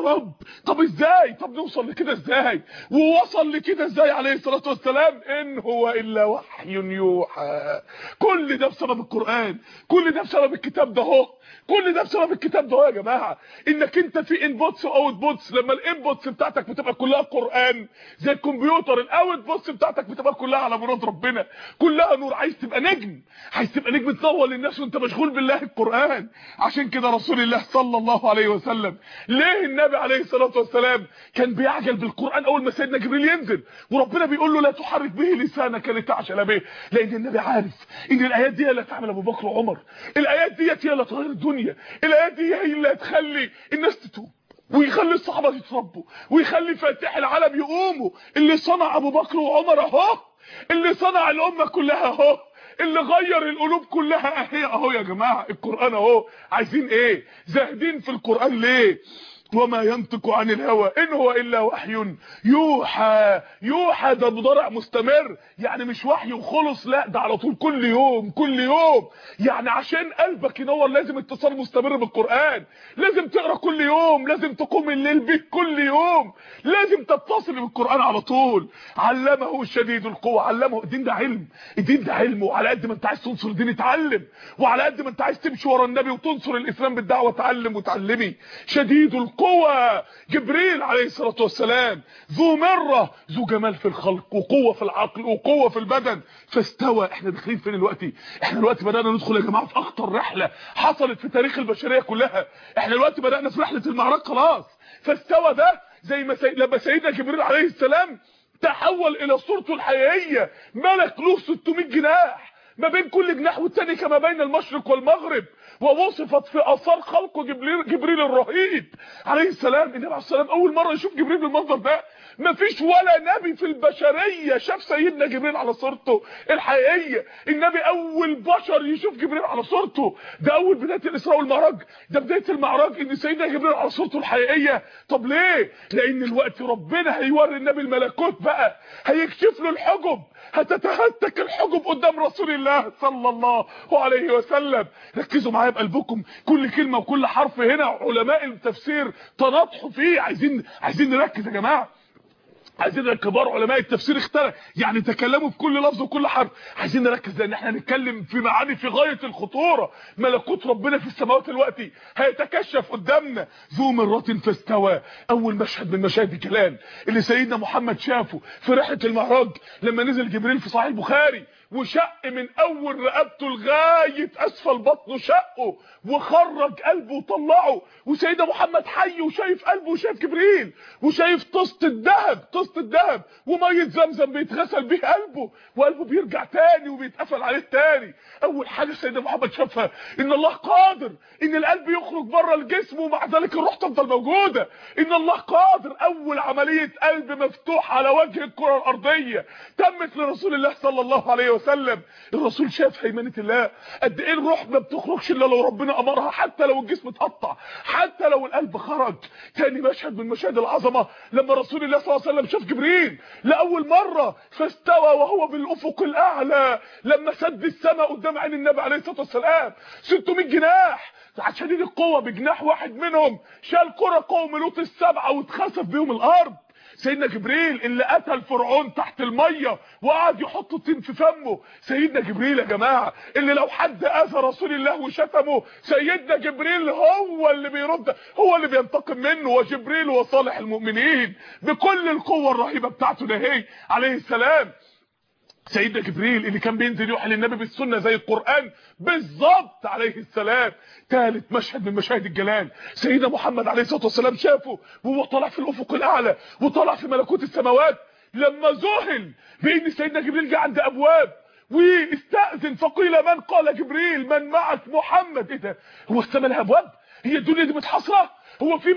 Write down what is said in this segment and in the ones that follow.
رب. طب إزاي؟ طب نوصل لكده إزاي؟ ووصل لكده إزاي عليه الصلاة والسلام؟ إن هو إلا وحي يوحى. كل ده بسبب القرآن. كل ده بسبب الكتاب ده أهو. كل ده بسبب الكتاب ده يا جماعة. إنك أنت في inputs و outputs لما ال inputs بتاعتك بتبقى كلها قرآن زي الكمبيوتر ال outputs بتاعتك بتبقى كلها على مراد ربنا. كلها نور. عايز تبقى نجم. عايز تبقى نجم تنور للناس وأنت مشغول بالله القرآن. عشان كده رسول الله صلى الله عليه وسلم ليه النبي عليه الصلاة والسلام كان بيعجل بالقرآن أول ما سيدنا جبريل ينزل. وربنا بيقول له لا تحرك به لسانك لتعجل به. لأن النبي عارف إن الآيات دي اللي هتعمل أبو بكر وعمر. الآيات دي هي اللي هتغير الدنيا. الآيات دي هي اللي هتخلي الناس تتوب. ويخلي الصحابة يتربوا. ويخلي فاتح العالم يقوموا. اللي صنع أبو بكر وعمر أهو. اللي صنع الأمة كلها أهو. اللي غير القلوب كلها أهي. أهو يا جماعة القرآن أهو. عايزين إيه؟ زاهدين في القرآن ليه؟ وما ينطق عن الهوى. إن هو إلا وحي يوحى. يوحى ده بضرع مستمر. يعني مش وحي وخلص لا ده على طول كل يوم كل يوم. يعني عشان قلبك ينور لازم اتصال مستمر بالقرآن. لازم تقرأ كل يوم لازم تقوم الليل به كل يوم. لازم تتصل بالقرآن على طول. علمه شديد القوة علمه. الدين ده علم. الدين ده علم وعلى قد ما انت عايز تنصر الدين اتعلم. وعلى قد ما انت عايز تمشي ورا النبي وتنصر الإسلام بالدعوة اتعلم وتعلمي. شديد القوه جبريل عليه الصلاة والسلام ذو مرة ذو جمال في الخلق وقوة في العقل وقوة في البدن. فاستوى. إحنا داخلين فين دلوقتي؟ إحنا دلوقتي بدأنا ندخل يا جماعة في اخطر رحلة حصلت في تاريخ البشرية كلها. إحنا دلوقتي بدأنا في رحلة المعراج خلاص. فاستوى ده زي ما سي... لما سيدنا جبريل عليه السلام تحول إلى صورته الحقيقية. ملك له 600 جناح. ما بين كل جناح والتاني كما بين المشرق والمغرب. ووصفت في آثار خلقه جبريل, جبريل الرهيب عليه السلام. النبي عليه السلام أول مرة يشوف جبريل بالمنظر ده مفيش ولا نبي في البشرية شاف سيدنا جبريل على صورته الحقيقية. النبي أول بشر يشوف جبريل على صورته. ده أول بداية الإسراء والمعراج. ده بداية المعراج إن سيدنا جبريل على صورته الحقيقية. طب ليه؟ لأن الوقت ربنا هيوري النبي الملكوت بقى. هيكشف له الحجب. هتتهتك الحجب قدام رسول الله صلى الله عليه وسلم. ركزوا معايا بقلبكم. كل كلمة وكل حرف هنا علماء التفسير تناطحوا فيه. عايزين عايزين نركز يا جماعة. عايزين كبار علماء التفسير اختلف يعني تكلموا في كل لفظ وكل حرف. عايزين نركز لأن إحنا هنتكلم في معاني في غاية الخطورة. ملكوت ربنا في السماوات دلوقتي هيتكشف قدامنا ذو مرة فاستوى. أول مشهد من مشاهد الكلام اللي سيدنا محمد شافه في رحلة المعراج لما نزل جبريل في صحيح البخاري. وشق من أول رقبته لغاية أسفل بطنه شقه وخرج قلبه وطلعه. وسيدنا محمد حي وشايف قلبه وشايف جبريل وشايف طست الذهب طست الذهب ومية زمزم بيتغسل بيه قلبه وقلبه بيرجع تاني وبيتقفل عليه تاني. أول حاجة سيدنا محمد شافها إن الله قادر إن القلب يخرج بره الجسم ومع ذلك الروح تفضل موجودة. إن الله قادر. أول عملية قلب مفتوح على وجه الكرة الأرضية تمت لرسول الله صلى الله عليه وسلم. الرسول شاف هيمنة الله. قد إيه الروح ما بتخرجش إلا لو ربنا أمرها حتى لو الجسم اتقطع حتى لو القلب خرج. تاني مشهد من مشاهد العظمة لما رسول الله صلى الله عليه وسلم شاف جبريل لأول مرة فاستوى وهو بالأفق الأعلى لما سد السماء قدام عين النبي عليه الصلاة والسلام. 600 جناح. شديد القوة بجناح واحد منهم شال كرة قوم لوط السبعة واتخسف بيهم الأرض. سيدنا جبريل اللي قتل فرعون تحت المية وقعد يحط الطين في فمه. سيدنا جبريل يا جماعة اللي لو حد أذى رسول الله وشتمه سيدنا جبريل هو اللي بيرد هو اللي بينتقم منه وجبريل هو صالح المؤمنين بكل القوة الرهيبة بتاعته ده هي عليه السلام. سيدنا جبريل اللي كان بينزل يوحي للنبي بالسنة زي القرآن بالظبط عليه السلام. ثالث مشهد من مشاهد الجلال. سيدنا محمد عليه الصلاة والسلام شافه وهو طالع في الأفق الأعلى وطالع في ملكوت السماوات. لما ذهل بإن سيدنا جبريل جه عند أبواب واستأذن فقيل من؟ قال جبريل من معك محمد. إيه ده؟ هو السماء لها ابواب هي الدنيا دي متحصره هو في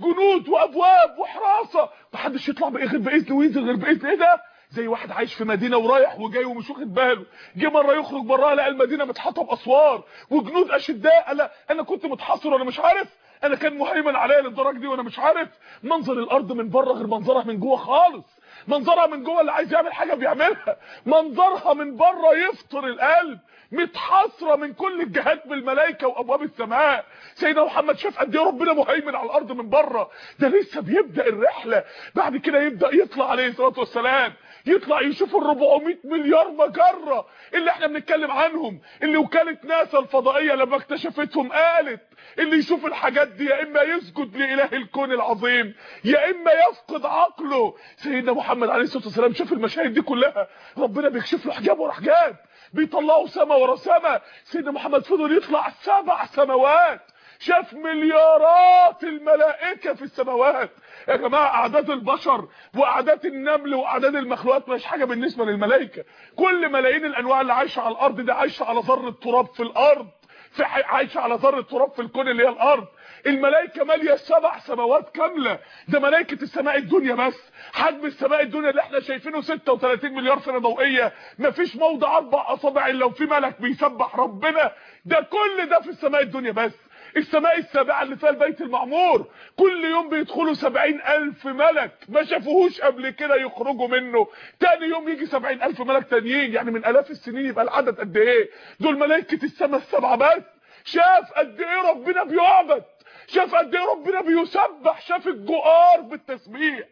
جنود وأبواب وحراسة. محدش يطلع باذن وينزل غير بإذن. إيه ده؟ زي واحد عايش في مدينة ورايح وجاي ومش واخد باله. جه مرة يخرج براها لقى المدينة متحاطه بأسوار وجنود أشداء. لا أنا كنت متحصر وأنا مش عارف. أنا كان مهيمن عليا للدرجة دي وأنا مش عارف. منظر الأرض من بره غير منظرها من جوه خالص. منظرها من جوه اللي عايز يعمل حاجة بيعملها. منظرها من بره يفطر القلب متحاصرة من كل الجهات بالملائكة وأبواب السماء. سيدنا محمد شاف قد إيه ربنا مهيمن على الأرض من بره. ده لسه بيبدأ الرحلة. بعد كده يبدأ يطلع عليه الصلاة والسلام. يطلع يشوف ال 400 مليار مجرة اللي إحنا بنتكلم عنهم. اللي وكالة ناسا الفضائية لما اكتشفتهم قالت اللي يشوف الحاجات دي يا إما يسجد لإله الكون العظيم يا إما يفقد عقله. سيدنا محمد عليه الصلاة والسلام شاف المشاهد دي كلها ربنا بيكشف له حجاب ورا حجاب بيطلعوا سما ورا سما. سيدنا محمد فضل يطلع سبع سماوات شاف مليارات الملائكة في السماوات. يا جماعة أعداد البشر وأعداد النمل وأعداد المخلوقات مش حاجة بالنسبة للملائكة. كل ملايين الأنواع اللي عايشة على الأرض دي عايشة على ذرة تراب في الأرض. في عايشة على ذرة تراب في الكون اللي هي الأرض. الملائكة مالية سبع سماوات كاملة. ده ملائكة السماء الدنيا بس. حجم السماء الدنيا اللي إحنا شايفينه 36 مليار سنة ضوئية. مفيش موضع أربع أصابع إلا وفي ملك بيسبح ربنا. ده كل ده في السماء الدنيا بس. السماء السابعة اللي فيها البيت المعمور. كل يوم بيدخلوا سبعين ألف ملك. ما شافوهوش قبل كده يخرجوا منه. تاني يوم يجي سبعين ألف ملك تانيين. يعني من ألاف السنين يبقى العدد قد إيه؟ دول ملائكة السماء السبعة بس. شاف قد إيه ربنا بيعبد. شاف قد إيه ربنا بيسبح. شاف الجؤار بالتسبيح.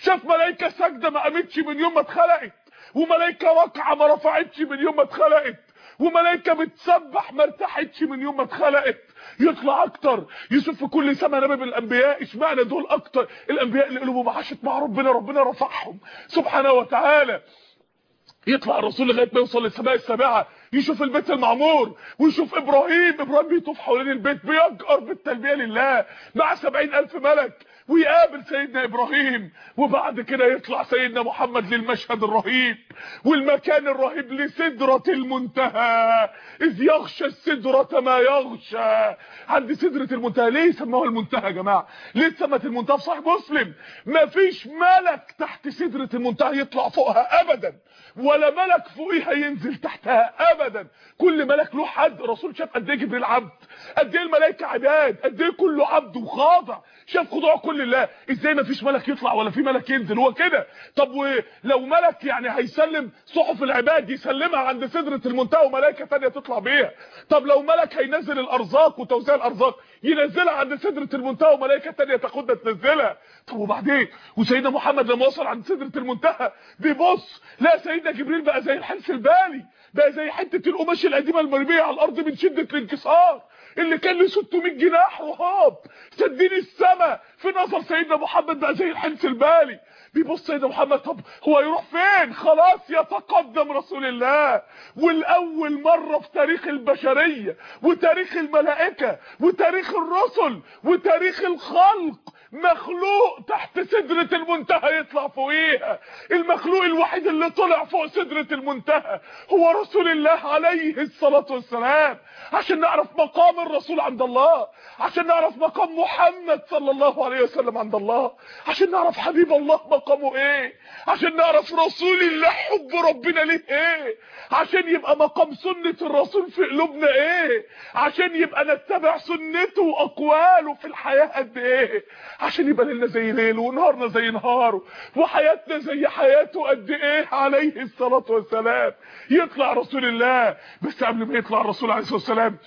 شاف ملائكة ساجدة ما قامتش من يوم ما اتخلقت. وملائكة راكعة ما رفعتش من يوم ما اتخلقت. وملائكه بتسبح ما ارتاحتش من يوم ما اتخلقت. يطلع أكتر يشوف في كل سما نبي من الانبياء إشمعنى دول أكتر؟ الأنبياء اللي قلوبهم عاشت مع ربنا ربنا رفعهم. سبحانه وتعالى. يطلع الرسول لغاية ما يوصل للسماء السابعة. يشوف البيت المعمور ويشوف إبراهيم إبراهيم بيطوف حوالين البيت بيجأر بالتلبية لله مع سبعين ألف ملك ويقابل سيدنا إبراهيم وبعد كده يطلع سيدنا محمد للمشهد الرهيب والمكان الرهيب لسدرة المنتهى. إذ يغشى السدرة ما يغشى. عند سدرة المنتهى ليه سموها المنتهى يا جماعة؟ ليه سمت المنتهى؟ في صحيح مسلم. مفيش ملك تحت سدرة المنتهى يطلع فوقها ابدا ولا ملك فوقيها ينزل تحتها ابدا. كل ملك له حد. الرسول شاف قد إيه جبريل عبد. قد إيه الملائكة عباد. قد إيه كله عبد وخاضع. شاف خضوع كل الله. إزاي ما فيش ملك يطلع ولا في ملك ينزل؟ هو كده. طب ولو ملك يعني هيسلم صحف العباد يسلمها عند سدرة المنتهى وملائكة ثانية تطلع بيها. طب لو ملك هينزل الأرزاق وتوزيع الأرزاق ينزلها عند سدرة المنتهى وملائكة ثانية تاخدها تنزلها. طب وبعدين؟ وسيدنا محمد لما وصل عند سدرة المنتهى بيبص لا سيدنا جبريل بقى زي الحلس البالي بقى زي حتة القماش القديمة المرمية على الأرض من شدة الانكسار اللي كان له 600 جناح رهاب. سدين السما في نظر سيدنا محمد بقى زي الحنس البالي. بيبص سيدنا محمد طب هو يروح فين؟ خلاص يتقدم رسول الله. والأول مرة في تاريخ البشرية وتاريخ الملائكة وتاريخ الرسل وتاريخ الخلق. مخلوق تحت سدرة المنتهى يطلع فوقيها. المخلوق الوحيد اللي طلع فوق سدرة المنتهى هو رسول الله عليه الصلاة والسلام. عشان نعرف مقام الرسول عند الله عشان نعرف مقام محمد صلى الله عليه وسلم عند الله عشان نعرف حبيب الله مقامه إيه؟ عشان نعرف رسول الله حب ربنا ليه إيه؟ عشان يبقى مقام سنة الرسول في قلوبنا إيه؟ عشان يبقى نتبع سنته وأقواله في الحياة قد إيه؟ عشان يبقى ليلنا زي ليله ونهارنا زي نهاره وحياتنا زي حياته قد إيه؟ عليه الصلاة والسلام. يطلع رسول الله بس قبل ما يطلع الرسول عليه الصلاة والسلام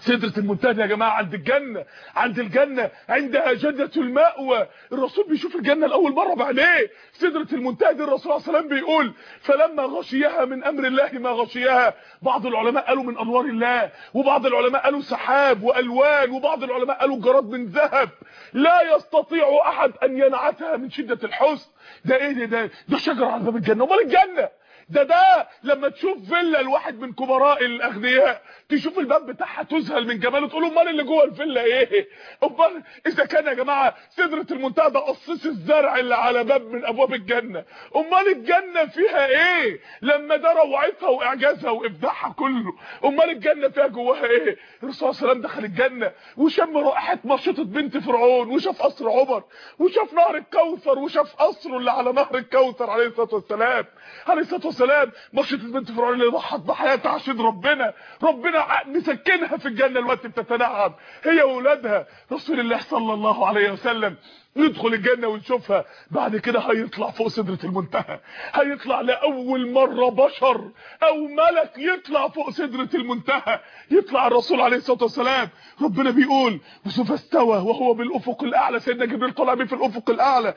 سدرة المنتهى يا جماعة عند الجنة عند الجنة عندها جنة المأوى. الرسول بيشوف الجنة لأول مرة بعينيه سدرة المنتهى دي الرسول عليه السلام بيقول فلما غشيها من أمر الله ما غشيها. بعض العلماء قالوا من أنوار الله وبعض العلماء قالوا سحاب وألوان وبعض العلماء قالوا جراد من ذهب. لا يستطيع أحد أن ينعتها من شدة الحسن ده إيه ده؟ ده, ده شجرة على باب الجنة. أمال الجنة؟ ده ده لما تشوف فيلا الواحد من كبراء الأغنياء تشوف الباب بتاعها تذهل من جماله تقول أمال اللي جوه الفيلا إيه؟ أمال إذا كان يا جماعة سدرة المنتهى ده قصيص الزرع اللي على باب من أبواب الجنة. أمال الجنة فيها إيه؟ لما ده روعتها وإعجازها وإبداعها كله. أمال الجنة فيها جواها إيه؟ الرسول صلى الله عليه وسلم دخل الجنة وشم رائحة مشطه بنت فرعون وشاف قصر عمر وشاف نهر الكوثر وشاف قصره اللي على نهر الكوثر عليه الصلاة والسلام. عليه الصلاة والسلام والسلام بشرة البنت فرعون اللي ضحت بحياتها عشان ربنا. ربنا مسكنها في الجنة الوقت بتتنعم. هي واولادها رسول الله صلى الله عليه وسلم ندخل الجنة ونشوفها بعد كده هيطلع فوق سدره المنتهى. هيطلع لأول مرة بشر أو ملك يطلع فوق سدره المنتهى. يطلع الرسول عليه الصلاة والسلام. ربنا بيقول وسوف استوى وهو بالأفق الأعلى. سيدنا جبريل طلع بيه في الأفق الأعلى.